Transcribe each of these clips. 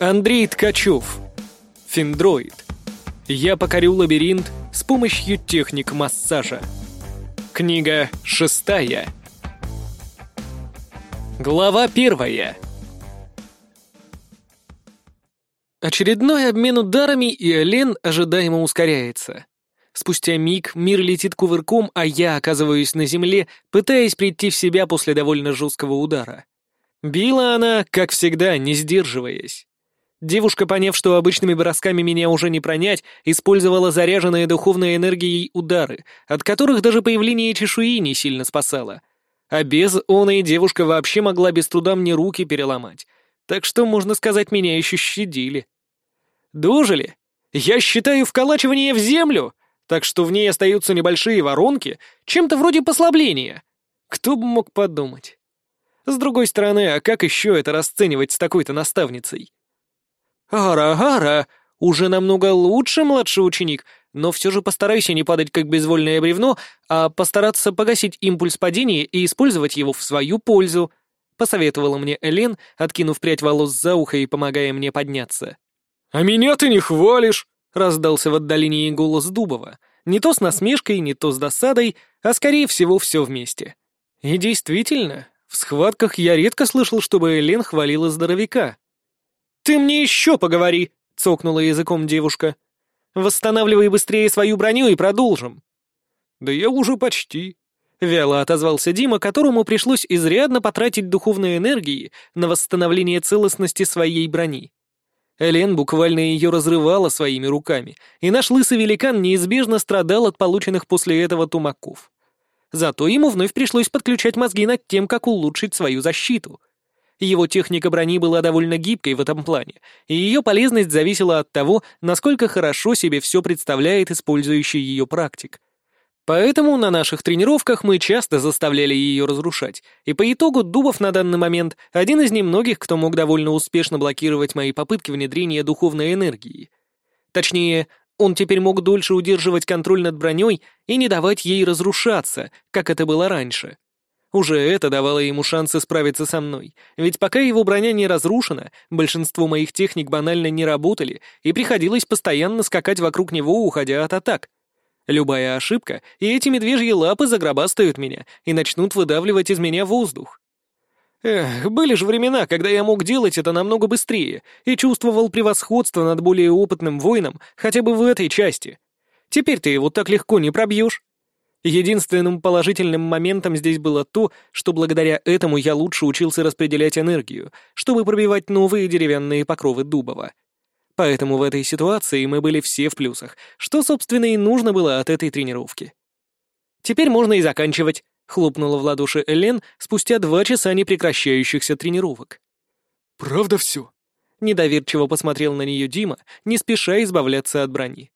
Андрей Ткачев. Финдроид. Я покорю лабиринт с помощью техник массажа. Книга шестая. Глава первая. Очередной обмен ударами, и Элен ожидаемо ускоряется. Спустя миг мир летит кувырком, а я оказываюсь на земле, пытаясь прийти в себя после довольно жесткого удара. Била она, как всегда, не сдерживаясь. Девушка, поняв, что обычными бросками меня уже не пронять, использовала заряженные духовной энергией удары, от которых даже появление чешуи не сильно спасало. А без оной девушка вообще могла без труда мне руки переломать. Так что, можно сказать, меня еще щадили. Дожили? Я считаю вколачивание в землю, так что в ней остаются небольшие воронки, чем-то вроде послабления. Кто бы мог подумать? С другой стороны, а как еще это расценивать с такой-то наставницей? «Ара-ара! Уже намного лучше, младший ученик, но все же постарайся не падать как безвольное бревно, а постараться погасить импульс падения и использовать его в свою пользу», — посоветовала мне Элен, откинув прядь волос за ухо и помогая мне подняться. «А меня ты не хвалишь!» — раздался в отдалении голос Дубова. Не то с насмешкой, не то с досадой, а скорее всего все вместе. И действительно, в схватках я редко слышал, чтобы Элен хвалила здоровяка. «Ты мне еще поговори!» — цокнула языком девушка. «Восстанавливай быстрее свою броню и продолжим». «Да я уже почти», — вяло отозвался Дима, которому пришлось изрядно потратить духовной энергии на восстановление целостности своей брони. Элен буквально ее разрывала своими руками, и наш лысый великан неизбежно страдал от полученных после этого тумаков. Зато ему вновь пришлось подключать мозги над тем, как улучшить свою защиту — его техника брони была довольно гибкой в этом плане, и ее полезность зависела от того, насколько хорошо себе все представляет использующий ее практик. Поэтому на наших тренировках мы часто заставляли ее разрушать, и по итогу Дубов на данный момент один из немногих, кто мог довольно успешно блокировать мои попытки внедрения духовной энергии. Точнее, он теперь мог дольше удерживать контроль над броней и не давать ей разрушаться, как это было раньше. Уже это давало ему шансы справиться со мной, ведь пока его броня не разрушена, большинство моих техник банально не работали, и приходилось постоянно скакать вокруг него, уходя от атак. Любая ошибка, и эти медвежьи лапы загробастают меня и начнут выдавливать из меня воздух. Эх, были же времена, когда я мог делать это намного быстрее и чувствовал превосходство над более опытным воином хотя бы в этой части. Теперь ты его так легко не пробьешь. Единственным положительным моментом здесь было то, что благодаря этому я лучше учился распределять энергию, чтобы пробивать новые деревянные покровы Дубова. Поэтому в этой ситуации мы были все в плюсах, что, собственно, и нужно было от этой тренировки. «Теперь можно и заканчивать», — хлопнула в ладоши Элен спустя два часа непрекращающихся тренировок. «Правда все?» — недоверчиво посмотрел на нее Дима, не спеша избавляться от брони.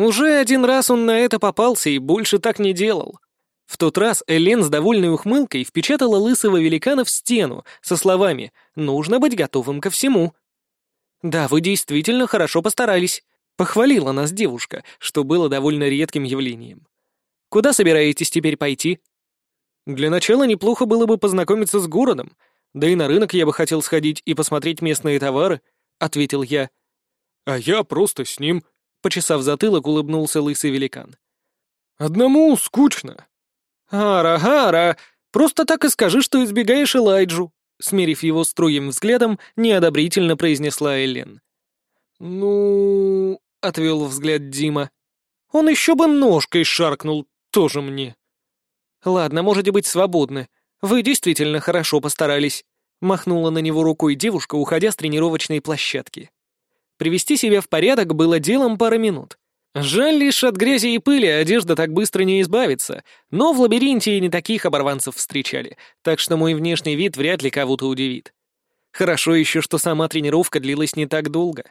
Уже один раз он на это попался и больше так не делал. В тот раз Элен с довольной ухмылкой впечатала лысого великана в стену со словами «Нужно быть готовым ко всему». «Да, вы действительно хорошо постарались», — похвалила нас девушка, что было довольно редким явлением. «Куда собираетесь теперь пойти?» «Для начала неплохо было бы познакомиться с городом, да и на рынок я бы хотел сходить и посмотреть местные товары», — ответил я. «А я просто с ним Почесав затылок, улыбнулся лысый великан. «Одному скучно». «Ара-ара, просто так и скажи, что избегаешь Элайджу», смерив его струем взглядом, неодобрительно произнесла Элен. «Ну...» — отвел взгляд Дима. «Он еще бы ножкой шаркнул, тоже мне». «Ладно, можете быть свободны. Вы действительно хорошо постарались», — махнула на него рукой девушка, уходя с тренировочной площадки. Привести себя в порядок было делом пары минут. Жаль лишь от грязи и пыли одежда так быстро не избавится, но в лабиринте и не таких оборванцев встречали, так что мой внешний вид вряд ли кого-то удивит. Хорошо еще, что сама тренировка длилась не так долго.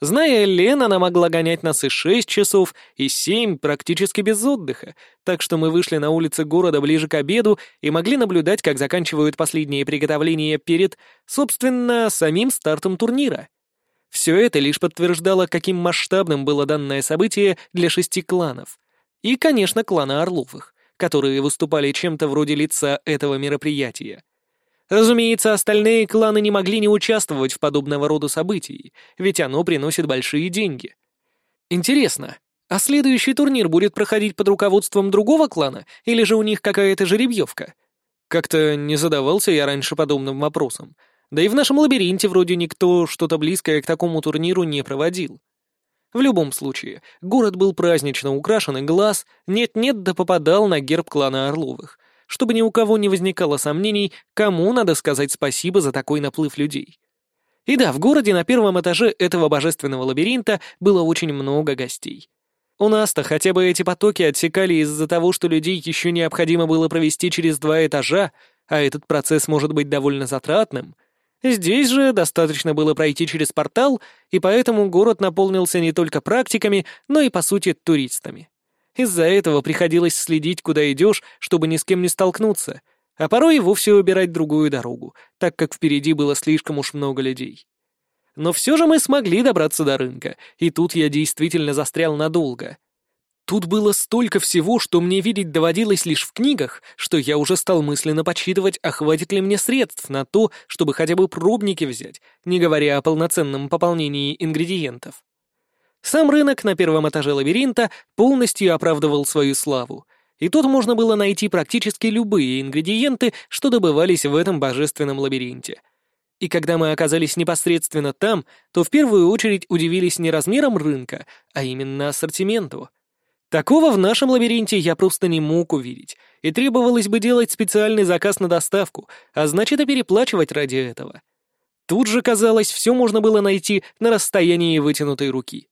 Зная Лен, она могла гонять нас и шесть часов, и семь практически без отдыха, так что мы вышли на улицы города ближе к обеду и могли наблюдать, как заканчивают последние приготовления перед, собственно, самим стартом турнира. Все это лишь подтверждало, каким масштабным было данное событие для шести кланов. И, конечно, клана Орловых, которые выступали чем-то вроде лица этого мероприятия. Разумеется, остальные кланы не могли не участвовать в подобного рода событий, ведь оно приносит большие деньги. Интересно, а следующий турнир будет проходить под руководством другого клана, или же у них какая-то жеребьевка? Как-то не задавался я раньше подобным вопросом. Да и в нашем лабиринте вроде никто что-то близкое к такому турниру не проводил. В любом случае, город был празднично украшен, и глаз нет-нет да попадал на герб клана Орловых, чтобы ни у кого не возникало сомнений, кому надо сказать спасибо за такой наплыв людей. И да, в городе на первом этаже этого божественного лабиринта было очень много гостей. У нас-то хотя бы эти потоки отсекали из-за того, что людей еще необходимо было провести через два этажа, а этот процесс может быть довольно затратным. Здесь же достаточно было пройти через портал, и поэтому город наполнился не только практиками, но и, по сути, туристами. Из-за этого приходилось следить, куда идешь, чтобы ни с кем не столкнуться, а порой и вовсе убирать другую дорогу, так как впереди было слишком уж много людей. Но все же мы смогли добраться до рынка, и тут я действительно застрял надолго. Тут было столько всего, что мне видеть доводилось лишь в книгах, что я уже стал мысленно подсчитывать, а хватит ли мне средств на то, чтобы хотя бы пробники взять, не говоря о полноценном пополнении ингредиентов. Сам рынок на первом этаже лабиринта полностью оправдывал свою славу, и тут можно было найти практически любые ингредиенты, что добывались в этом божественном лабиринте — и когда мы оказались непосредственно там, то в первую очередь удивились не размером рынка, а именно ассортименту. Такого в нашем лабиринте я просто не мог увидеть, и требовалось бы делать специальный заказ на доставку, а значит и переплачивать ради этого. Тут же, казалось, все можно было найти на расстоянии вытянутой руки.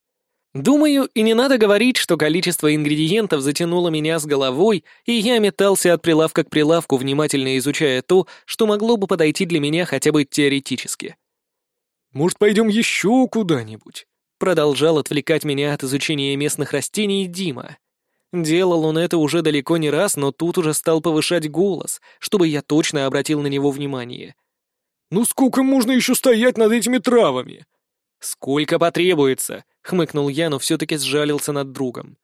Думаю, и не надо говорить, что количество ингредиентов затянуло меня с головой, и я метался от прилавка к прилавку, внимательно изучая то, что могло бы подойти для меня хотя бы теоретически. «Может, пойдем еще куда-нибудь?» Продолжал отвлекать меня от изучения местных растений Дима. Делал он это уже далеко не раз, но тут уже стал повышать голос, чтобы я точно обратил на него внимание. «Ну сколько можно еще стоять над этими травами?» «Сколько потребуется?» — хмыкнул я, но все-таки сжалился над другом.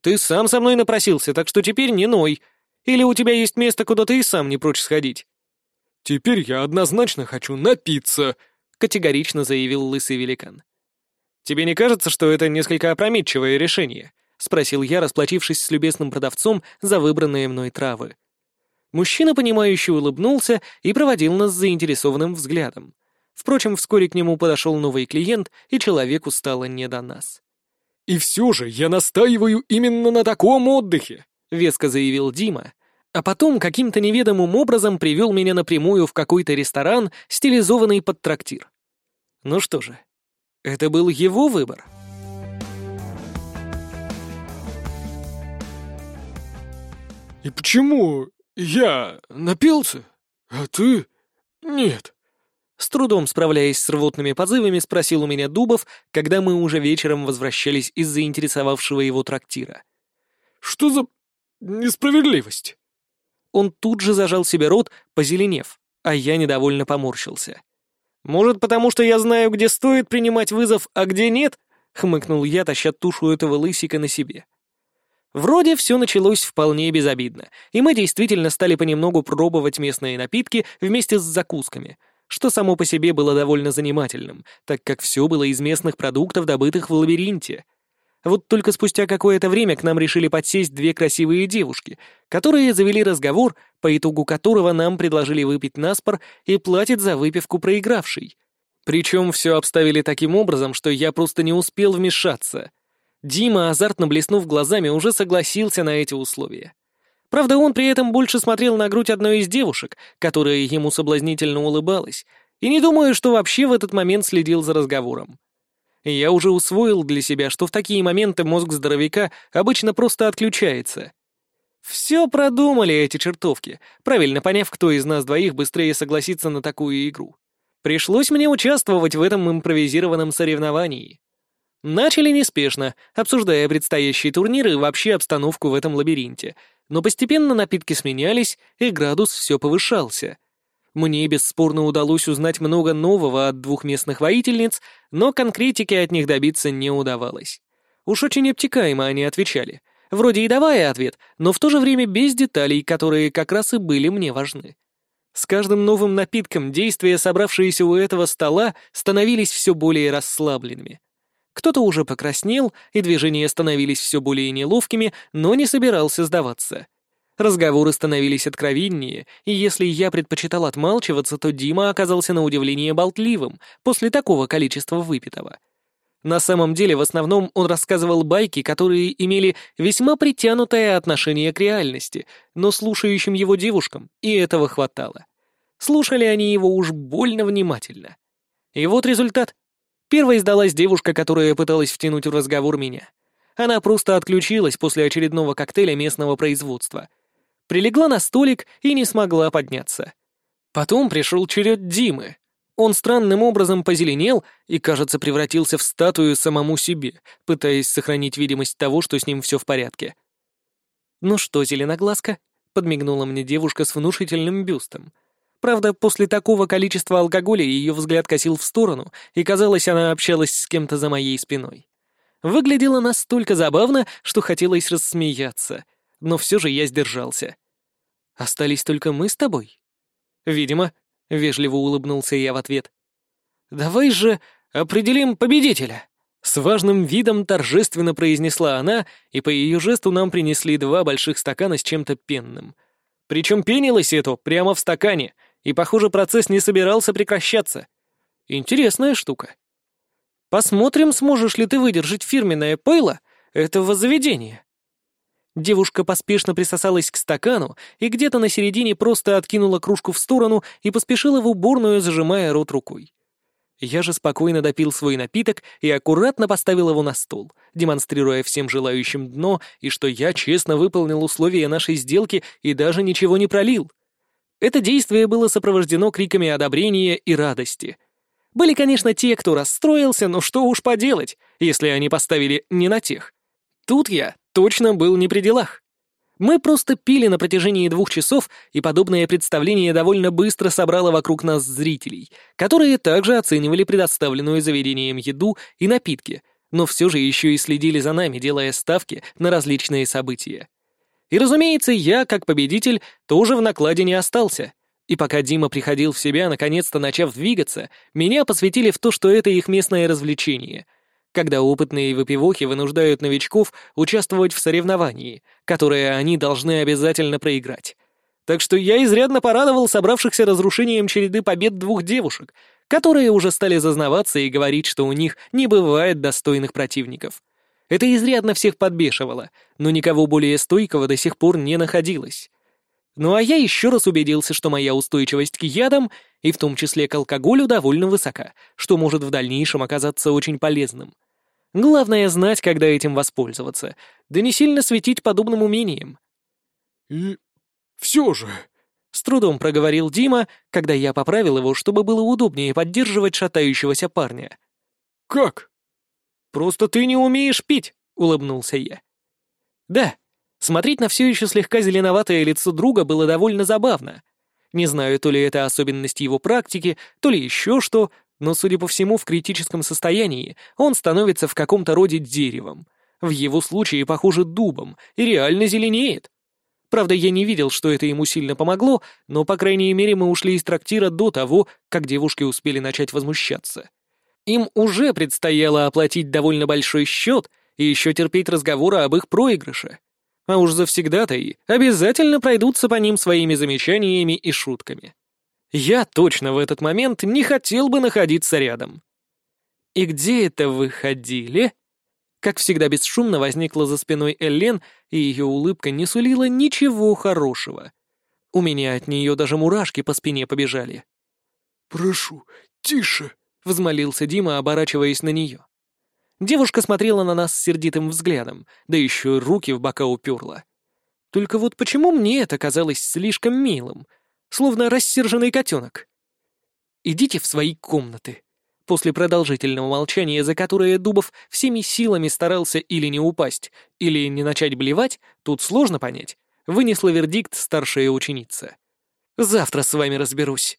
«Ты сам со мной напросился, так что теперь не ной. Или у тебя есть место, куда ты и сам не прочь сходить?» «Теперь я однозначно хочу напиться», — категорично заявил лысый великан. «Тебе не кажется, что это несколько опрометчивое решение?» — спросил я, расплатившись с любезным продавцом за выбранные мной травы. Мужчина, понимающе улыбнулся и проводил нас заинтересованным взглядом. Впрочем, вскоре к нему подошел новый клиент, и человеку стало не до нас. «И все же я настаиваю именно на таком отдыхе», — веско заявил Дима, а потом каким-то неведомым образом привел меня напрямую в какой-то ресторан, стилизованный под трактир. Ну что же, это был его выбор. «И почему я напился, а ты нет?» С трудом справляясь с рвотными позывами, спросил у меня Дубов, когда мы уже вечером возвращались из заинтересовавшего его трактира. «Что за несправедливость?» Он тут же зажал себе рот, позеленев, а я недовольно поморщился. «Может, потому что я знаю, где стоит принимать вызов, а где нет?» — хмыкнул я, таща тушу этого лысика на себе. Вроде все началось вполне безобидно, и мы действительно стали понемногу пробовать местные напитки вместе с закусками — что само по себе было довольно занимательным, так как все было из местных продуктов, добытых в лабиринте. Вот только спустя какое-то время к нам решили подсесть две красивые девушки, которые завели разговор, по итогу которого нам предложили выпить наспор и платить за выпивку проигравший. Причем все обставили таким образом, что я просто не успел вмешаться. Дима, азартно блеснув глазами, уже согласился на эти условия. Правда, он при этом больше смотрел на грудь одной из девушек, которая ему соблазнительно улыбалась, и не думаю, что вообще в этот момент следил за разговором. Я уже усвоил для себя, что в такие моменты мозг здоровяка обычно просто отключается. Все продумали эти чертовки, правильно поняв, кто из нас двоих быстрее согласится на такую игру. Пришлось мне участвовать в этом импровизированном соревновании. Начали неспешно, обсуждая предстоящие турниры и вообще обстановку в этом лабиринте — но постепенно напитки сменялись, и градус все повышался. Мне бесспорно удалось узнать много нового от двух местных воительниц, но конкретики от них добиться не удавалось. Уж очень обтекаемо они отвечали, вроде и давая ответ, но в то же время без деталей, которые как раз и были мне важны. С каждым новым напитком действия, собравшиеся у этого стола, становились все более расслабленными. Кто-то уже покраснел, и движения становились все более неловкими, но не собирался сдаваться. Разговоры становились откровеннее, и если я предпочитал отмалчиваться, то Дима оказался на удивление болтливым после такого количества выпитого. На самом деле, в основном он рассказывал байки, которые имели весьма притянутое отношение к реальности, но слушающим его девушкам и этого хватало. Слушали они его уж больно внимательно. И вот результат. Первой сдалась девушка, которая пыталась втянуть в разговор меня. Она просто отключилась после очередного коктейля местного производства. Прилегла на столик и не смогла подняться. Потом пришел черед Димы, он странным образом позеленел и, кажется, превратился в статую самому себе, пытаясь сохранить видимость того, что с ним все в порядке. «Ну что, зеленоглазка?» — подмигнула мне девушка с внушительным бюстом. Правда, после такого количества алкоголя ее взгляд косил в сторону, и казалось, она общалась с кем-то за моей спиной. Выглядело настолько забавно, что хотелось рассмеяться, но все же я сдержался. «Остались только мы с тобой?» «Видимо», — вежливо улыбнулся я в ответ. «Давай же определим победителя!» С важным видом торжественно произнесла она, и по ее жесту нам принесли два больших стакана с чем-то пенным. Причем пенилось это прямо в стакане, и, похоже, процесс не собирался прекращаться. Интересная штука. Посмотрим, сможешь ли ты выдержать фирменное пойло этого заведения. Девушка поспешно присосалась к стакану и где-то на середине просто откинула кружку в сторону и поспешила в уборную, зажимая рот рукой. Я же спокойно допил свой напиток и аккуратно поставил его на стол, демонстрируя всем желающим дно и что я честно выполнил условия нашей сделки и даже ничего не пролил. Это действие было сопровождено криками одобрения и радости. Были, конечно, те, кто расстроился, но что уж поделать, если они поставили не на тех. Тут я точно был не при делах. Мы просто пили на протяжении двух часов, и подобное представление довольно быстро собрало вокруг нас зрителей, которые также оценивали предоставленную заведением еду и напитки, но все же еще и следили за нами, делая ставки на различные события. И, разумеется, я, как победитель, тоже в накладе не остался. И пока Дима приходил в себя, наконец-то начав двигаться, меня посвятили в то, что это их местное развлечение — когда опытные выпивохи вынуждают новичков участвовать в соревновании, которое они должны обязательно проиграть. Так что я изрядно порадовал собравшихся разрушением череды побед двух девушек, которые уже стали зазнаваться и говорить, что у них не бывает достойных противников. Это изрядно всех подбешивало, но никого более стойкого до сих пор не находилось. Ну а я еще раз убедился, что моя устойчивость к ядам, и в том числе к алкоголю, довольно высока, что может в дальнейшем оказаться очень полезным. Главное знать, когда этим воспользоваться, да не сильно светить подобным умением. «И все же...» — с трудом проговорил Дима, когда я поправил его, чтобы было удобнее поддерживать шатающегося парня. «Как?» «Просто ты не умеешь пить», — улыбнулся я. «Да, смотреть на все еще слегка зеленоватое лицо друга было довольно забавно. Не знаю, то ли это особенность его практики, то ли еще что, но, судя по всему, в критическом состоянии он становится в каком-то роде деревом. В его случае, похоже, дубом, и реально зеленеет. Правда, я не видел, что это ему сильно помогло, но, по крайней мере, мы ушли из трактира до того, как девушки успели начать возмущаться. Им уже предстояло оплатить довольно большой счет и еще терпеть разговоры об их проигрыше. А уж завсегда-то и обязательно пройдутся по ним своими замечаниями и шутками. Я точно в этот момент не хотел бы находиться рядом. «И где это вы ходили?» Как всегда бесшумно возникла за спиной Эллен, и ее улыбка не сулила ничего хорошего. У меня от нее даже мурашки по спине побежали. «Прошу, тише!» — взмолился Дима, оборачиваясь на нее. Девушка смотрела на нас сердитым взглядом, да еще руки в бока уперла. Только вот почему мне это казалось слишком милым — словно рассерженный котенок. «Идите в свои комнаты». После продолжительного молчания, за которое Дубов всеми силами старался или не упасть, или не начать блевать, тут сложно понять, вынесла вердикт старшая ученица. «Завтра с вами разберусь».